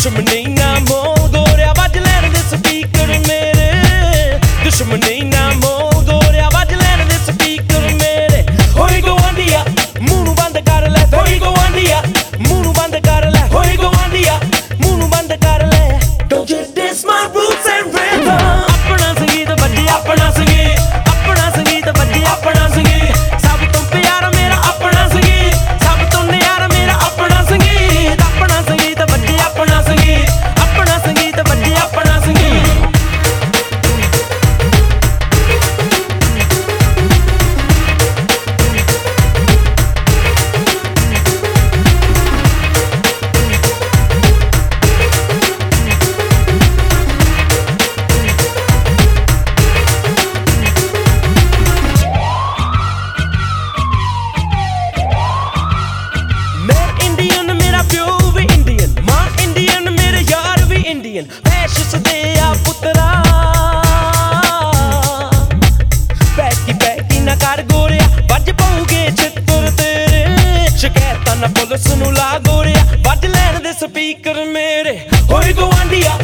discriminate real ਐਸ਼ ਸਦੇ ਆ ਪੁੱਤਰਾ। ਬੈਕੀ ਬੈਕੀ ਨਾ ਕਰ ਗੋਰਿਆ। ਵੱਜ ਪਾਉਗੇ ਛਿੱਤਰ ਤੇਰੇ। ਸ਼ਿਕਾਇਤਾਂ ਨਾ ਪੁਲਿਸ ਨੂੰ ਲਾ ਗੋਰਿਆ। ਵੱਜ ਲੈਣ ਦੇ ਸਪੀਕਰ ਮੇਰੇ। ਹੋਈ ਗਵਾਂਡੀਆ